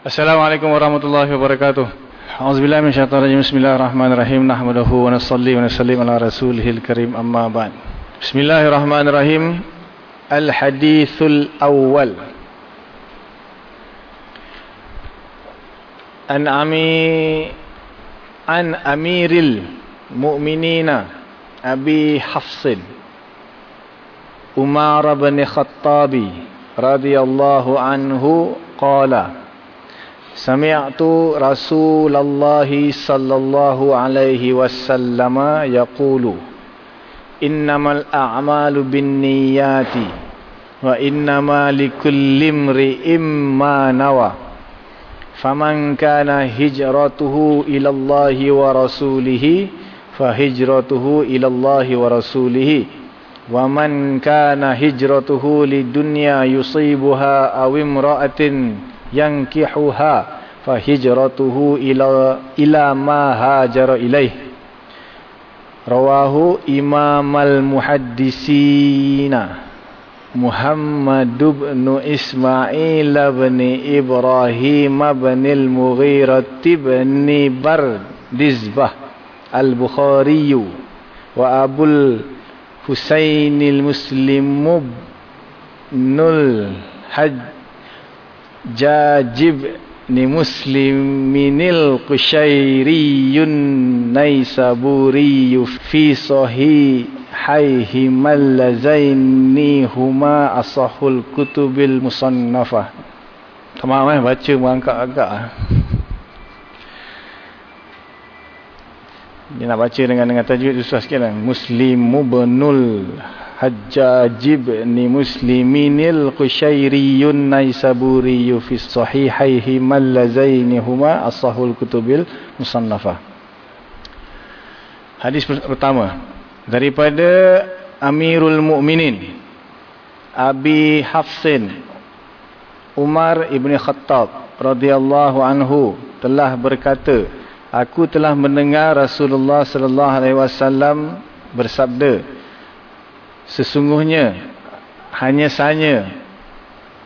Assalamualaikum warahmatullahi wabarakatuh. Auzubillahi minasyaitonir rajim. Bismillahirrahmanirrahim. Nahmaduhu wa nusalli wa nusallim ala rasulihil karim amma ba'd. Bismillahirrahmanirrahim. Al-hadithul awwal. An ami an amiril mu'minina Abi Hafsin Umar bin Khattabi radhiyallahu anhu qala Sami'tu Rasulullah sallallahu alaihi wasallam yaqulu Innamal a'malu binniyati wa innama likulli imri'in ma nawa Faman kana hijratuhu ila Allah wa rasulihi fahijratuhu ila Allah wa rasulih wa man kana hijratuhu lidunya yusibuha aw imra'atin ila ila ma hajara ilaih rawahu imam al muhaddisina Muhammad bin Ismail bin Ibrahim bin al-Mughirah bin Bardizbah al-Bukhari wa Abul Husain al-Muslim nul hajj Jajib ni musliminil qushairiyun naisaburi fi sahih hayhi mallazaini huma asahul kutubil musannafah Tamam eh baca mengangkat agak ah. Dia nak baca dengan dengan tajwid susah sikit lah. Muslimu benul Hajjajib ni musliminil qushairiyun naisaburiyyu fi sahihaihi mallazaini huma asahul kutubil musannafah. Hadis pertama daripada Amirul Mukminin Abi Hafsin Umar ibn Khattab radhiyallahu anhu telah berkata aku telah mendengar Rasulullah sallallahu alaihi wasallam bersabda sesungguhnya hanya saja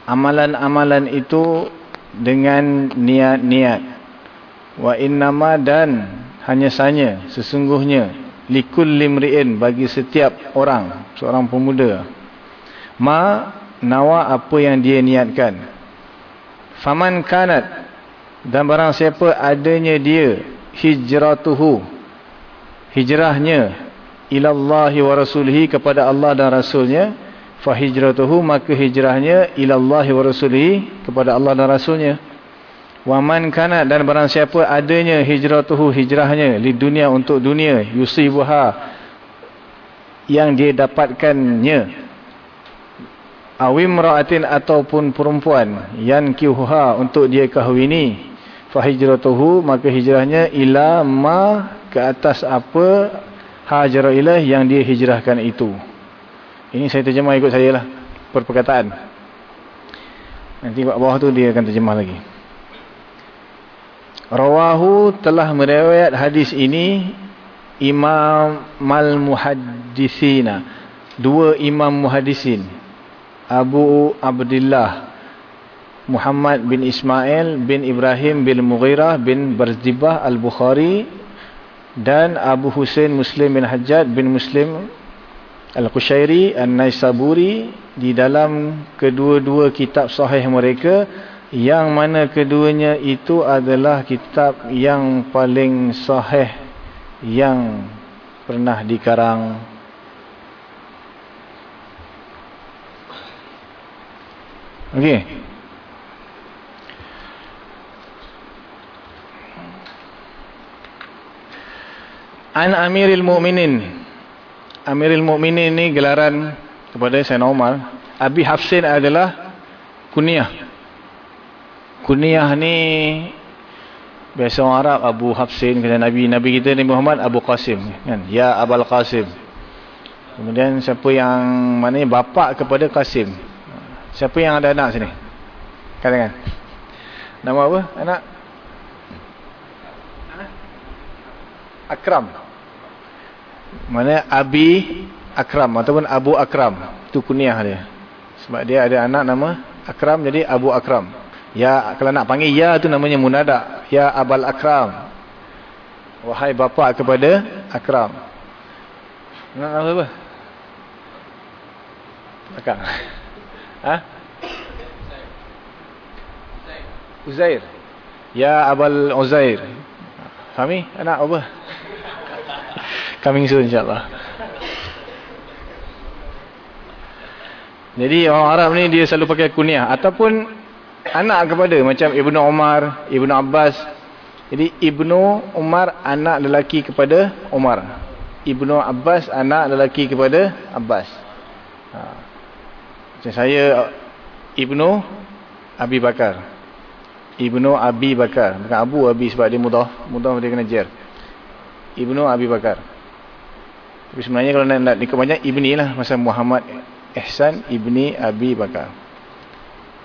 amalan-amalan itu dengan niat-niat. Wa innama dan hanya saja sesungguhnya likul limriin bagi setiap orang seorang pemuda. Ma nawa apa yang dia niatkan. Faman kanat dan barang siapa adanya dia hijratuhu hijrahnya ilallahi wa rasulihi kepada Allah dan rasulnya. Fa hijratuhu maka hijrahnya ilallahi wa rasulihi kepada Allah dan rasulnya. Wa man kana dan barang siapa adanya hijratuhu hijrahnya di dunia untuk dunia yusibuha yang dia dapatkannya. Awim ra'atin ataupun perempuan yang kihuha untuk dia kahwini. Fa hijratuhu maka hijrahnya ila ma ke atas apa hajara ilah yang dia hijrahkan itu. Ini saya terjemah ikut saya lah. Perperkataan. Nanti bawah tu dia akan terjemah lagi. Rawahu telah meriwayat hadis ini Imam Mal Muhaddisina. Dua Imam Muhaddisin. Abu Abdullah Muhammad bin Ismail bin Ibrahim bin Mughirah bin Barzibah Al-Bukhari dan Abu Hussein Muslim bin Hajjad bin Muslim Al-Qushairi An-Naisaburi di dalam kedua-dua kitab sahih mereka yang mana keduanya itu adalah kitab yang paling sahih yang pernah dikarang. Okey An Amiril Mukminin. Amiril Mukminin ni gelaran kepada Sayyidina Umar. Abi Hafsin adalah kunyah. Kunyah ni biasa orang Arab Abu Hafsin kata Nabi Nabi kita ni Muhammad Abu Qasim kan. Ya Abul Qasim. Kemudian siapa yang mana bapa kepada Qasim. Siapa yang ada anak sini? Katakan. Nama apa anak? Akram mana Abi Akram ataupun Abu Akram itu kunyah dia sebab dia ada anak nama Akram jadi Abu Akram Ya kalau nak panggil ya tu namanya munada. Ya abal akram. Wahai bapa kepada akram. Nak nama apa? Akak. Ha? Uzair. Ya abal Uzair. Fahami? Anak apa? Coming soon insyaAllah. Jadi orang Arab ni dia selalu pakai kunyah. Ataupun anak kepada macam Ibnu Umar, Ibnu Abbas. Jadi Ibnu Umar anak lelaki kepada Umar. Ibnu Abbas anak lelaki kepada Abbas. Ha. Macam saya Ibnu Abi Bakar. Ibnu Abi Bakar. Bukan Abu Abi sebab dia mudah. Mudah dia kena jer. Ibnu Abi Bakar. Tapi sebenarnya kalau nak, nak ikut banyak Ibni lah. Masa Muhammad Ihsan Ibni Abi Bakar.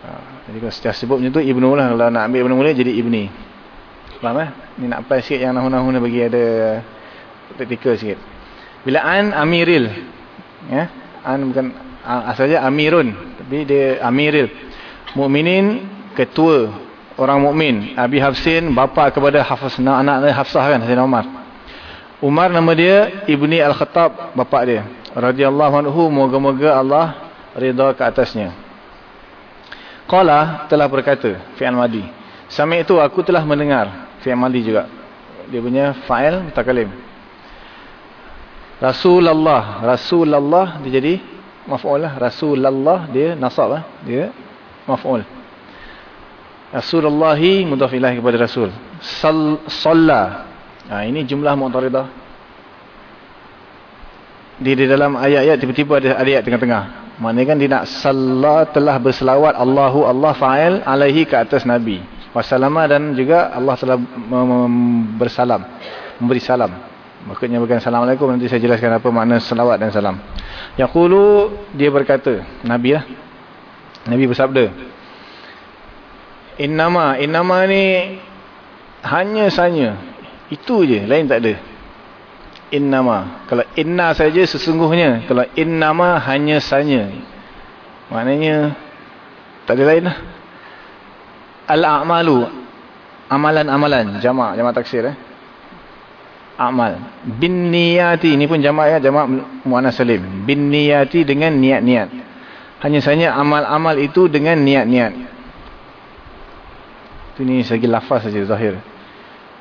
Ha, jadi kalau setiap sebut macam tu Ibnu lah. Kalau nak ambil Ibnu mula jadi Ibni. Faham eh? Ni nak apply sikit yang nahu-nahu ni bagi ada praktikal sikit. Bila An Amiril. Ya? An bukan asalnya Amirun. Tapi dia Amiril. Mukminin ketua orang mukmin. Abi Hafsin bapa kepada Hafs anak-anak Hafsah kan Sayyidina Umar. Umar nama dia Ibni Al-Khattab bapa dia. Radhiyallahu anhu moga-moga Allah redha ke atasnya. Qala telah berkata fi'il madi. Sami itu aku telah mendengar fi'il madi juga. Dia punya fa'il mutakalim. Rasulullah, Rasulullah dia jadi maf'ul lah. Rasulullah dia nasab lah. Dia maf'ul. Rasulullah mudhaf kepada Rasul. Salla. Ha, ini jumlah mu'taridah. Di, di dalam ayat-ayat tiba-tiba ada ayat tengah-tengah. Maknanya kan dia nak salla telah berselawat Allahu Allah fa'il alaihi ke atas Nabi. Wassalamah dan juga Allah telah bersalam. Memberi salam. Maksudnya bukan Assalamualaikum. Nanti saya jelaskan apa makna selawat dan salam. Yaqulu dia berkata. Nabi lah. Nabi bersabda. Innama, innama ni hanya sanya. Itu je, lain tak ada. Innama. Kalau inna saja sesungguhnya. Kalau innama hanya sanya. Maknanya tak ada lain lah. Al-a'malu. Amalan-amalan. Jamak, jamak taksir eh. Amal. Bin niyati. Ini pun jamak ya, jamak mu'anas salim. Bin niyati dengan niat-niat. Hanya saja amal-amal itu dengan niat-niat. Itu ni segi lafaz saja zahir.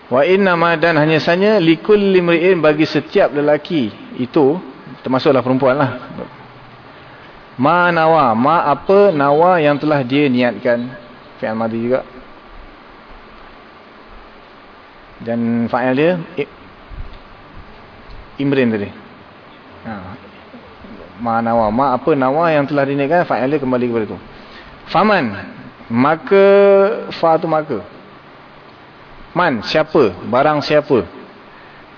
Wa inna ma dan hanya saja likul limri'in bagi setiap lelaki itu termasuklah perempuan lah. Ma nawa, ma apa nawa yang telah dia niatkan. Fi'al madhi juga. Dan fa'il dia imrin tadi. Ha. Ma nawa, ma apa nawa yang telah diniatkan fa'il dia kembali kepada itu. Faman maka fa tu maka man siapa? Barang siapa?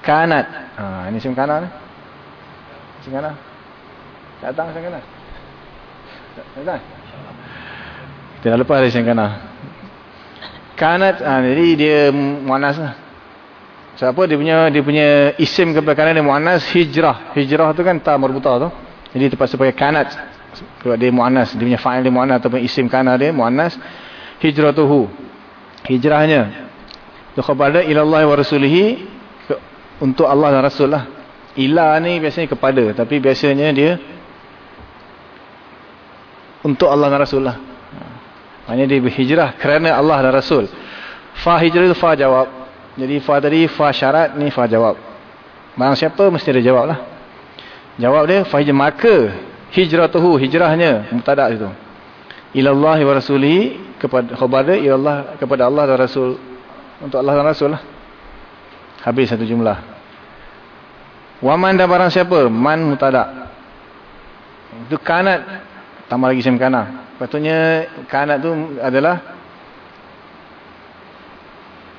Kanat. Ha ini sim kanan sim kanan datang sim kanan datang. Tidak lepas dari sim kanan kanat ha, jadi dia muannas lah. Siapa? Dia punya dia punya isim kepada kanan dia muannas hijrah. Hijrah tu kan ta marbuta tu. Jadi terpaksa pakai kanat. Sebab dia mu'anas. Dia punya fa'il dia mu'anas ataupun isim kana dia mu'anas. Hijratuhu. Hijrahnya. Itu kepada ilallah wa rasulihi. Untuk Allah dan Rasul lah. Ila ni biasanya kepada. Tapi biasanya dia. Untuk Allah dan Rasul lah. Maksudnya dia berhijrah kerana Allah dan Rasul. Fa hijrah itu fa jawab. Jadi fa tadi fa syarat ni fa jawab. Barang siapa mesti ada jawab lah. Jawab dia fa hijrah. Maka hijratuhu hijrahnya mubtada itu ilallah wa rasuli kepada khabar ilallah kepada Allah dan rasul untuk Allah dan rasul lah. Habis satu jumlah. Waman dan barang siapa? Man mubtada itu kanat. Tambah lagi sim kana patutnya kanat tu adalah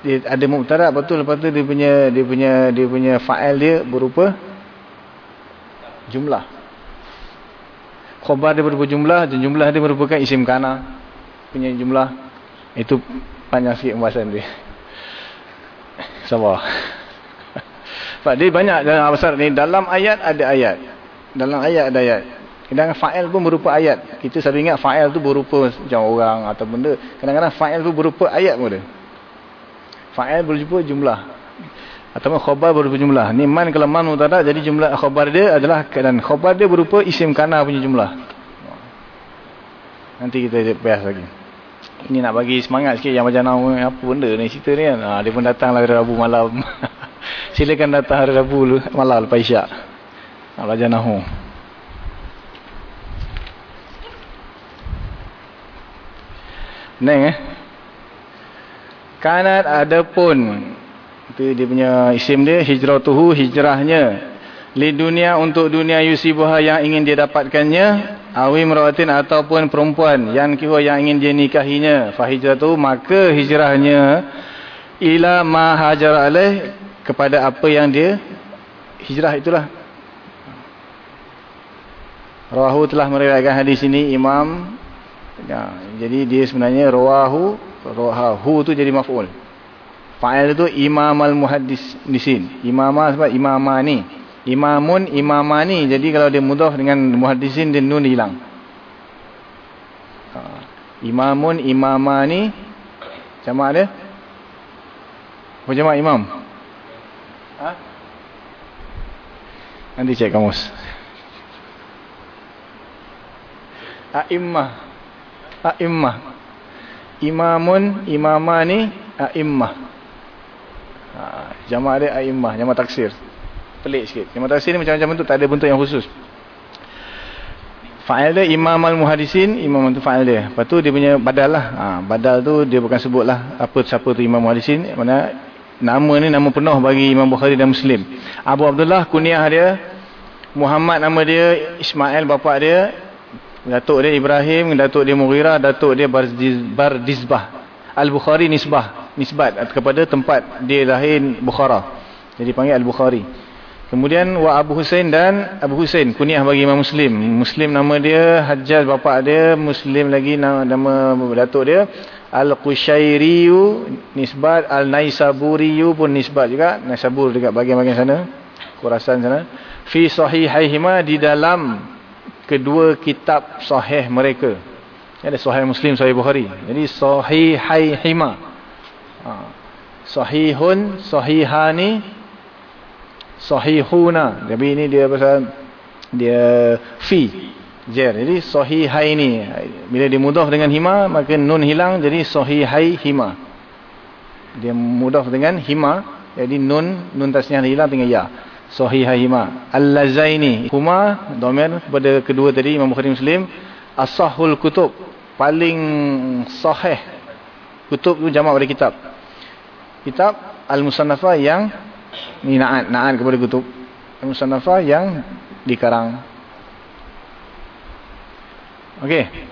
dia ada mubtada betul lepas tu dia punya dia punya dia punya fa'il dia berupa jumlah. Khabar dia berupa jumlah dan jumlah dia merupakan isim kana punya jumlah. Itu panjang sikit pembahasan dia sabar Pak dia banyak dalam besar ni dalam ayat ada ayat dalam ayat ada ayat Kadang-kadang fa'il pun berupa ayat. Kita selalu ingat fa'il tu berupa macam orang atau benda. Kadang-kadang fa'il tu berupa ayat pun ada. Fa'il berupa jumlah. Atau khabar berupa jumlah. Ni man kalau man mutada jadi jumlah khabar dia adalah dan khabar dia berupa isim kana punya jumlah. Nanti kita bahas lagi. Ini nak bagi semangat sikit yang macam nama apa benda ni cerita ni kan. Ha, dia pun datang lah hari Rabu malam. Silakan datang hari Rabu malam lepas isyak. Nak belajar nahu. Neng eh. Kanat adapun itu dia punya isim dia hijratuhu hijrahnya li dunia untuk dunia yusibuha yang ingin dia dapatkannya awi merawatin ataupun perempuan yang kira yang ingin dia nikahinya fa hijratu maka hijrahnya ila ma hajar alaih kepada apa yang dia hijrah itulah Rawahu telah meriwayatkan hadis ini Imam Ya, jadi dia sebenarnya rawahu, rawahu tu jadi maf'ul. Fa'il tu imam al-muhaddis nisin. Imamah sebab imamani. Imamun imamani. Jadi kalau dia mudhaf dengan muhaddisin dia nun hilang. Ha. Imamun imamani. Jamak dia? Apa jamak imam? Ha? Nanti cek kamus. A'immah a'immah. Imamun, imamani, a'immah. Ha, jamaah dia a'immah, jamaah taksir. Pelik sikit. Jamaah taksir ni macam-macam bentuk, tak ada bentuk yang khusus. Fa'il dia imam al-muhadisin, imam tu fa'il dia. Lepas tu dia punya badal lah. Ha, badal tu dia bukan sebut lah apa siapa tu imam muhadisin. Mana nama ni nama penuh bagi Imam Bukhari dan Muslim. Abu Abdullah kunyah dia. Muhammad nama dia, Ismail bapa dia, Datuk dia Ibrahim, Datuk dia Mughirah, Datuk dia Bardizbah. Al-Bukhari nisbah, nisbat kepada tempat dia lahir Bukhara. Jadi panggil Al-Bukhari. Kemudian wa Abu Hussein dan Abu Hussein kunyah bagi Imam Muslim. Muslim nama dia Hajjal bapa dia, Muslim lagi nama, nama datuk dia Al-Qushairiyu nisbat Al-Naisaburiyu pun nisbat juga. Naisabur dekat bahagian-bahagian sana. Khurasan sana. Fi sahihaihima di dalam kedua kitab sahih mereka. Ada sahih Muslim, sahih Bukhari. Jadi sahih haihima. Ha. Sahihun, sahihani, sahihuna. Tapi ini dia pasal dia fi. Jer. Jadi sahihaini. Bila dimudah dengan hima, maka nun hilang jadi sahihaihima. Dia mudah dengan hima, jadi nun nun tasnya hilang tinggal ya sahihahima al-lazaini huma domir kepada kedua tadi Imam Bukhari Muslim asahul kutub paling sahih kutub tu jamak pada kitab kitab al-musannafah yang ni na'at na'at kepada kutub al-musannafah yang dikarang. Okey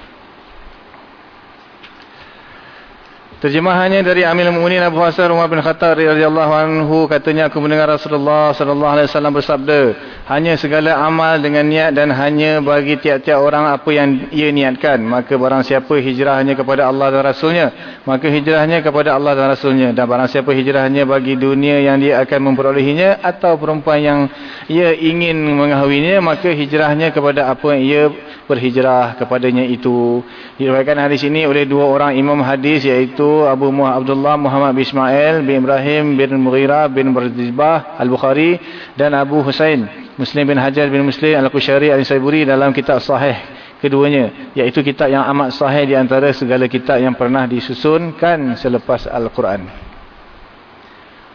Terjemahannya dari Amil Mu'minin Abu Hasan Umar bin Khattab radhiyallahu anhu katanya aku mendengar Rasulullah sallallahu alaihi wasallam bersabda hanya segala amal dengan niat dan hanya bagi tiap-tiap orang apa yang ia niatkan. Maka barang siapa hijrahnya kepada Allah dan Rasulnya maka hijrahnya kepada Allah dan Rasulnya. Dan barang siapa hijrahnya bagi dunia yang dia akan memperolehinya atau perempuan yang ia ingin mengahwinya maka hijrahnya kepada apa yang ia berhijrah kepadanya itu. Diriwayatkan hadis ini oleh dua orang imam hadis iaitu Abu Abdullah Muhammad bin Ismail bin Ibrahim bin Mughirah bin Bardizbah Al-Bukhari dan Abu Husain Muslim bin Hajar bin Muslim Al-Qushari Al-Saiburi dalam kitab sahih keduanya iaitu kitab yang amat sahih di antara segala kitab yang pernah disusunkan selepas Al-Quran.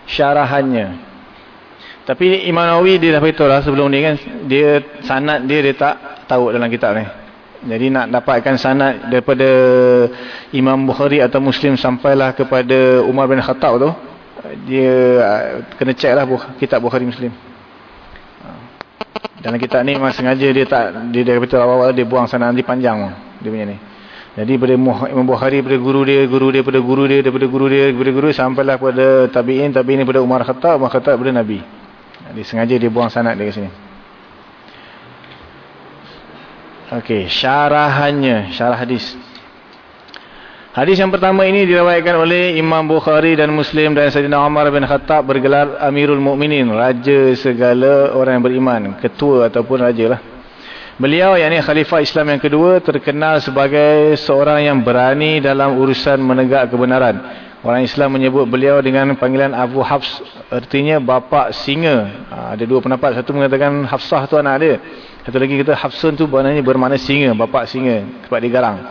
Syarahannya tapi Imam Nawawi dia dah beritahu lah sebelum ni kan dia sanad dia dia tak tahu dalam kitab ni jadi nak dapatkan sanad daripada Imam Bukhari atau Muslim sampailah kepada Umar bin Khattab tu, dia uh, kena cek lah kitab Bukhari Muslim. Dalam kitab ni memang sengaja dia tak, dia daripada awal-awal dia buang sanad nanti panjang dia punya ni. Jadi daripada Imam Bukhari daripada guru dia, guru dia daripada guru dia, daripada guru dia, daripada guru sampailah kepada tabi'in, tabi'in daripada Umar Khattab, Umar Khattab daripada Nabi. Jadi sengaja dia buang sanad dia ke sini. Okey, syarahannya, syarah hadis. Hadis yang pertama ini diriwayatkan oleh Imam Bukhari dan Muslim dan Sayyidina Umar bin Khattab bergelar Amirul Mukminin, raja segala orang yang beriman, ketua ataupun raja lah. Beliau yakni khalifah Islam yang kedua terkenal sebagai seorang yang berani dalam urusan menegak kebenaran. Orang Islam menyebut beliau dengan panggilan Abu Hafs artinya bapa singa. Ha, ada dua pendapat. Satu mengatakan Hafsah tu anak dia. Satu lagi kata Hafsun tu maknanya bermakna singa, bapa singa, sebab digarang.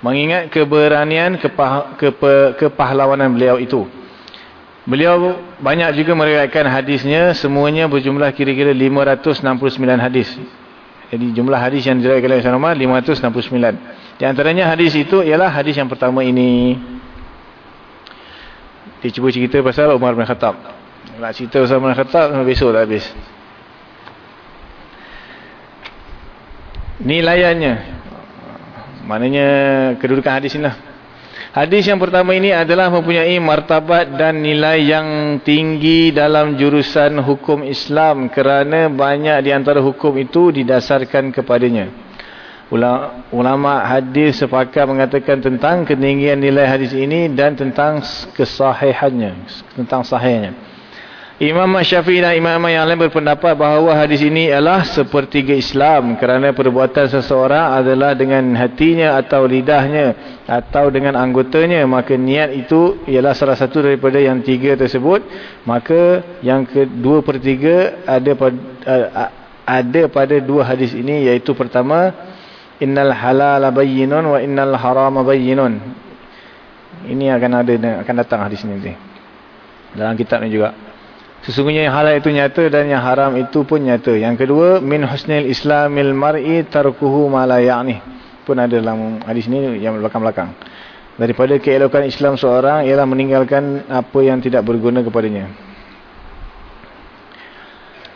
Mengingat keberanian kepah, kepa, kepahlawanan beliau itu. Beliau banyak juga meriwayatkan hadisnya semuanya berjumlah kira-kira 569 hadis. Jadi jumlah hadis yang diriwayatkan oleh Rasulullah 569. Di antaranya hadis itu ialah hadis yang pertama ini. Dia cuba cerita pasal Umar bin Khattab. Nak cerita pasal Umar bin Khattab besok tak habis. Nilaiannya. Maknanya kedudukan hadis inilah. Hadis yang pertama ini adalah mempunyai martabat dan nilai yang tinggi dalam jurusan hukum Islam kerana banyak di antara hukum itu didasarkan kepadanya. Ulama hadis sepakat mengatakan tentang ketinggian nilai hadis ini dan tentang kesahihannya, tentang sahihnya. Imam Syafi'i dan imam yang lain berpendapat bahawa hadis ini adalah sepertiga Islam kerana perbuatan seseorang adalah dengan hatinya atau lidahnya atau dengan anggotanya maka niat itu ialah salah satu daripada yang tiga tersebut maka yang kedua per tiga ada pada, ada pada dua hadis ini iaitu pertama innal halala bayyinun wa innal harama bayyinun ini akan ada akan datang hadis ini dalam kitab ni juga Sesungguhnya yang halal itu nyata dan yang haram itu pun nyata. Yang kedua, min husnil islamil mar'i tarkuhu ma la ya'ni. Pun ada dalam hadis ini yang belakang-belakang. Daripada keelokan Islam seorang ialah meninggalkan apa yang tidak berguna kepadanya.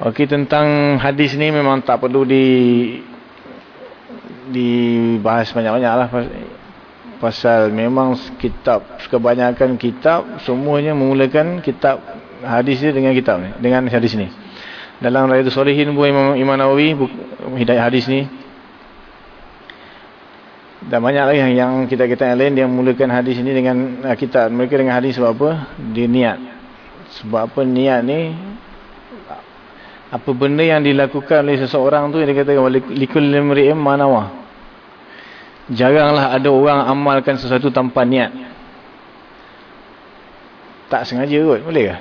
Okey, tentang hadis ni memang tak perlu di dibahas banyak-banyak lah pasal memang kitab kebanyakan kitab semuanya memulakan kitab hadis dia dengan kitab ni, dengan hadis ni. Dalam Riyadhus Shalihin buah Imam, Imam Nawawi hidayah hadis ni. Dan banyak lagi yang, kita-kita yang lain dia mulakan hadis ni dengan uh, kitab mereka dengan hadis sebab apa? Dia niat. Sebab apa niat ni apa benda yang dilakukan oleh seseorang tu yang dia katakan likul limri'im manawa. Jaranglah ada orang amalkan sesuatu tanpa niat. Tak sengaja kot, boleh ke?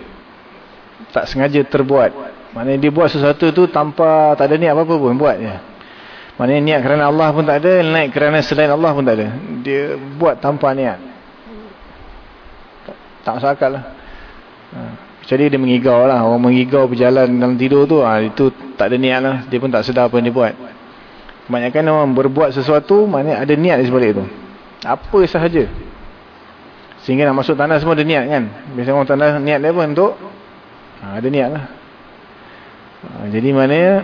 tak sengaja terbuat. Maknanya dia buat sesuatu tu tanpa tak ada niat apa-apa pun buat je. Maknanya niat kerana Allah pun tak ada, niat kerana selain Allah pun tak ada. Dia buat tanpa niat. Tak, tak masuk akal lah. Ha. Jadi dia mengigau lah. Orang mengigau berjalan dalam tidur tu, ha, itu tak ada niat lah. Dia pun tak sedar apa yang dia buat. Kebanyakan orang berbuat sesuatu, maknanya ada niat di sebalik tu. Apa sahaja. Sehingga nak masuk tanah semua ada niat kan. Biasanya orang tanah niat dia pun untuk Ha, ada niat lah. Ha, jadi mana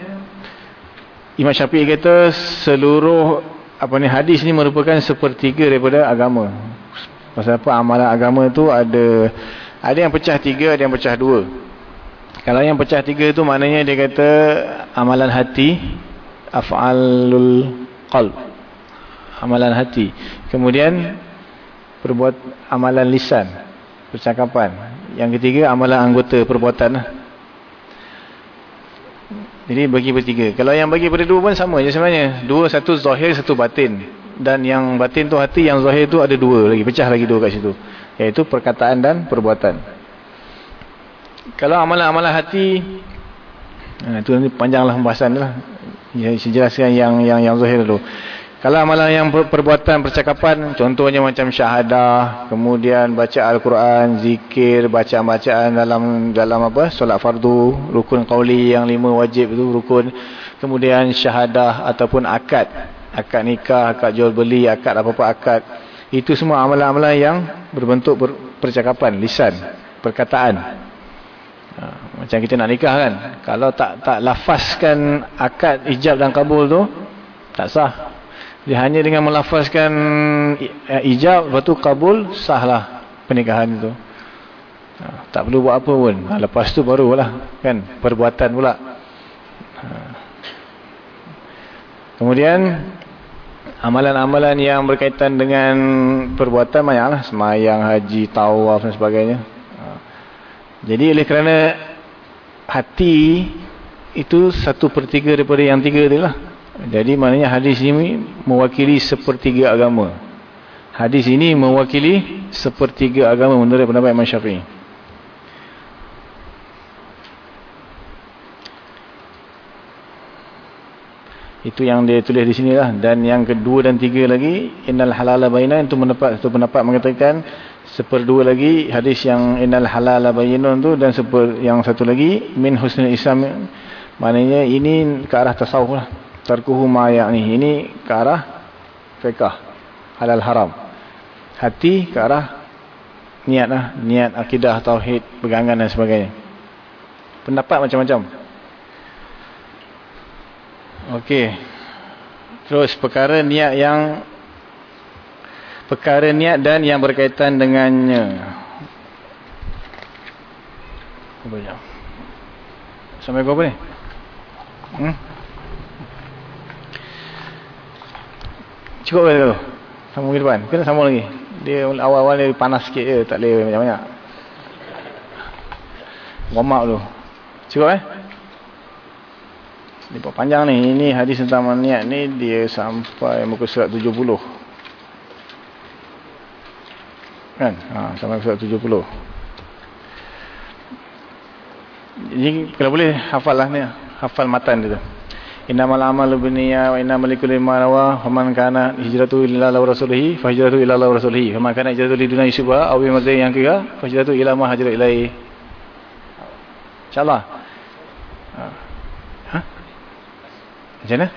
Imam Syafi'i kata seluruh apa ni hadis ni merupakan sepertiga daripada agama. Pasal apa amalan agama tu ada ada yang pecah tiga, ada yang pecah dua. Kalau yang pecah tiga tu maknanya dia kata amalan hati, af'alul qalb. Amalan hati. Kemudian perbuat amalan lisan, percakapan. Yang ketiga amalan anggota perbuatan lah. Jadi bagi bertiga. Kalau yang bagi pada dua pun sama je sebenarnya. Dua, satu zahir, satu batin. Dan yang batin tu hati, yang zahir tu ada dua lagi. Pecah lagi dua kat situ. Iaitu perkataan dan perbuatan. Kalau amalan-amalan hati, itu ha, nanti panjanglah pembahasan lah. Saya jelaskan yang yang yang zahir dulu. Kalau amalan yang perbuatan percakapan, contohnya macam syahadah, kemudian baca Al-Quran, zikir, bacaan-bacaan dalam dalam apa? Solat fardu, rukun qauli yang lima wajib itu rukun. Kemudian syahadah ataupun akad, akad nikah, akad jual beli, akad apa-apa akad. Itu semua amalan-amalan yang berbentuk percakapan, lisan, perkataan. Ha, macam kita nak nikah kan. Kalau tak tak lafazkan akad ijab dan kabul tu, tak sah. Dia hanya dengan melafazkan eh, ijab, lepas tu kabul, sahlah pernikahan itu. Ha, tak perlu buat apa pun. Ha, lepas tu barulah kan perbuatan pula. Ha. Kemudian amalan-amalan yang berkaitan dengan perbuatan banyaklah semayang, haji, tawaf dan sebagainya. Ha. Jadi oleh kerana hati itu satu per tiga daripada yang tiga tu lah. Jadi maknanya hadis ini mewakili sepertiga agama. Hadis ini mewakili sepertiga agama menurut pendapat Imam Syafi'i. Itu yang dia tulis di sini lah. Dan yang kedua dan tiga lagi. Innal halala bayna. Itu pendapat, satu pendapat mengatakan. Seperdua lagi. Hadis yang innal halala bayna tu. Dan seper, yang satu lagi. Min husnul islam. Maknanya ini ke arah tasawuf lah. Tarkuhu ma'ayak ni. Ini ke arah fiqah. Halal haram. Hati ke arah niat lah. Niat akidah, tauhid, pegangan dan sebagainya. Pendapat macam-macam. Okey. Terus perkara niat yang perkara niat dan yang berkaitan dengannya. Banyak. Sampai berapa ni? Hmm? Cukup ke tu? Sambung ke depan? Kena sambung lagi? Dia awal-awal dia panas sikit je. Tak boleh banyak-banyak. Warm up tu. Cukup eh? Ini panjang ni. Ini hadis tentang niat ni dia sampai muka surat 70. Kan? Ha, sampai surat 70. Jadi kalau boleh hafal lah ni. Hafal matan dia tu. Innamal amalu binniya wa innamal likulli ma nawa faman kana hijratu ila wa rasulihi fa hijratu ila wa rasulihi faman kana hijratu li yusiba aw bima yang ketiga fa hijratu ila ma ilaihi insyaallah Macam mana?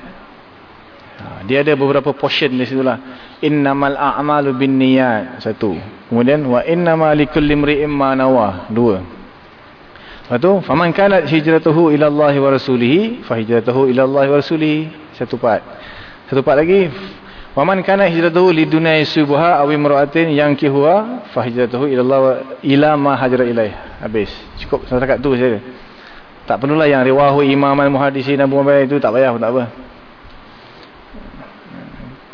Ha, dia ada beberapa portion di situ lah. Innamal a'malu bin niyat. Satu. Kemudian, wa innamal likulli mri'im ma nawa. Dua. Lepas tu, faman kanat hijratuhu ila Allah wa rasulihi, fa hijratuhu ila Allah wa rasulihi. Satu part. Satu part lagi. Waman kanat hijratuhu li dunai subuha awi mra'atin yang kihuwa, fa hijratuhu ila ma hajra ilaih. Habis. Cukup setakat tu saja. Tak perlulah yang riwahu imam al-muhadisin Abu Muhammad itu tak payah tak apa.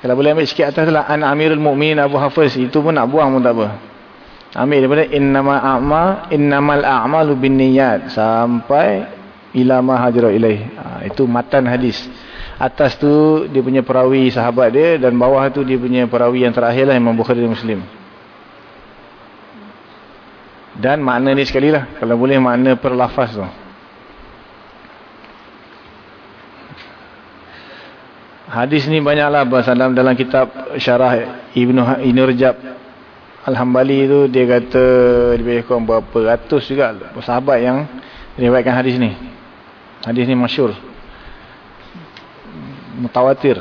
Kalau boleh ambil sikit atas lah an amirul mukminin Abu Hafiz itu pun nak buang pun tak apa. Ambil daripada innama a'ma innamal a'malu binniyat sampai ila ma hajra ilaih. Ha, itu matan hadis. Atas tu dia punya perawi sahabat dia dan bawah tu dia punya perawi yang terakhir lah Imam Bukhari dan Muslim. Dan makna ni sekali lah. Kalau boleh makna per lafaz tu. Hadis ni banyaklah dalam dalam kitab syarah Ibnu ha-, Ibnu Rajab Al-Hambali tu dia kata lebih kurang berapa ratus juga sahabat yang riwayatkan hadis ni. Hadis ni masyhur. Mutawatir.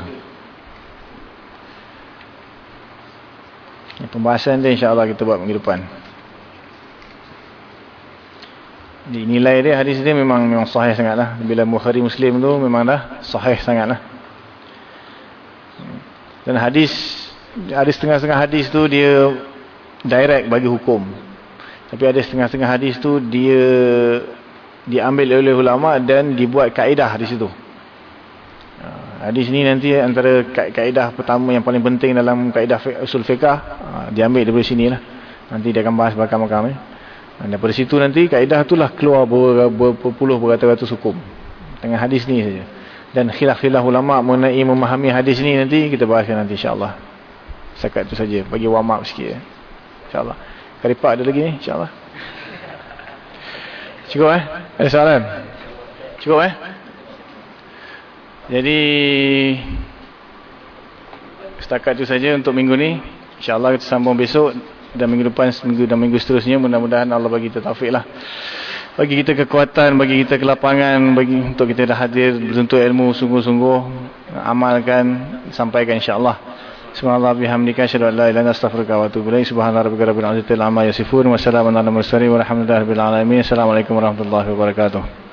Pembahasan dia insya-Allah kita buat minggu depan. Nilai dia hadis dia memang memang sahih sangatlah. Bila Bukhari Muslim tu memang dah sahih sangatlah. Dan hadis ada setengah-setengah hadis tu dia direct bagi hukum. Tapi ada setengah-setengah hadis tu dia diambil oleh ulama dan dibuat kaedah di situ. Ha, hadis ni nanti antara kaedah pertama yang paling penting dalam kaedah usul fiqah ha, diambil dari sini lah. Nanti dia akan bahas bakal-bakal. Eh. Dan daripada situ nanti kaedah itulah keluar berpuluh beratus-ratus hukum. Tengah hadis ni saja dan khilaf-khilaf ulama mengenai memahami hadis ni nanti kita bahaskan nanti insya-Allah. Sekat tu saja bagi warm up sikit ya. Insya-Allah. Karipak ada lagi ni insya-Allah. Cukup eh? Ada soalan? Cukup eh? Jadi setakat tu saja untuk minggu ni. Insya-Allah kita sambung besok dan minggu depan minggu dan minggu seterusnya mudah-mudahan Allah bagi kita taufiklah bagi kita kekuatan, bagi kita kelapangan, bagi untuk kita dah hadir beruntuk ilmu sungguh-sungguh amalkan, sampaikan insya-Allah. Subhanallah bihamdika asyhadu an la ilaha illa anta astaghfiruka wa atubu ilaik. Subhanallah rabbika rabbil izzati amma yasifun wa salamun alal mursalin walhamdulillahi rabbil alamin. Assalamualaikum warahmatullahi wabarakatuh.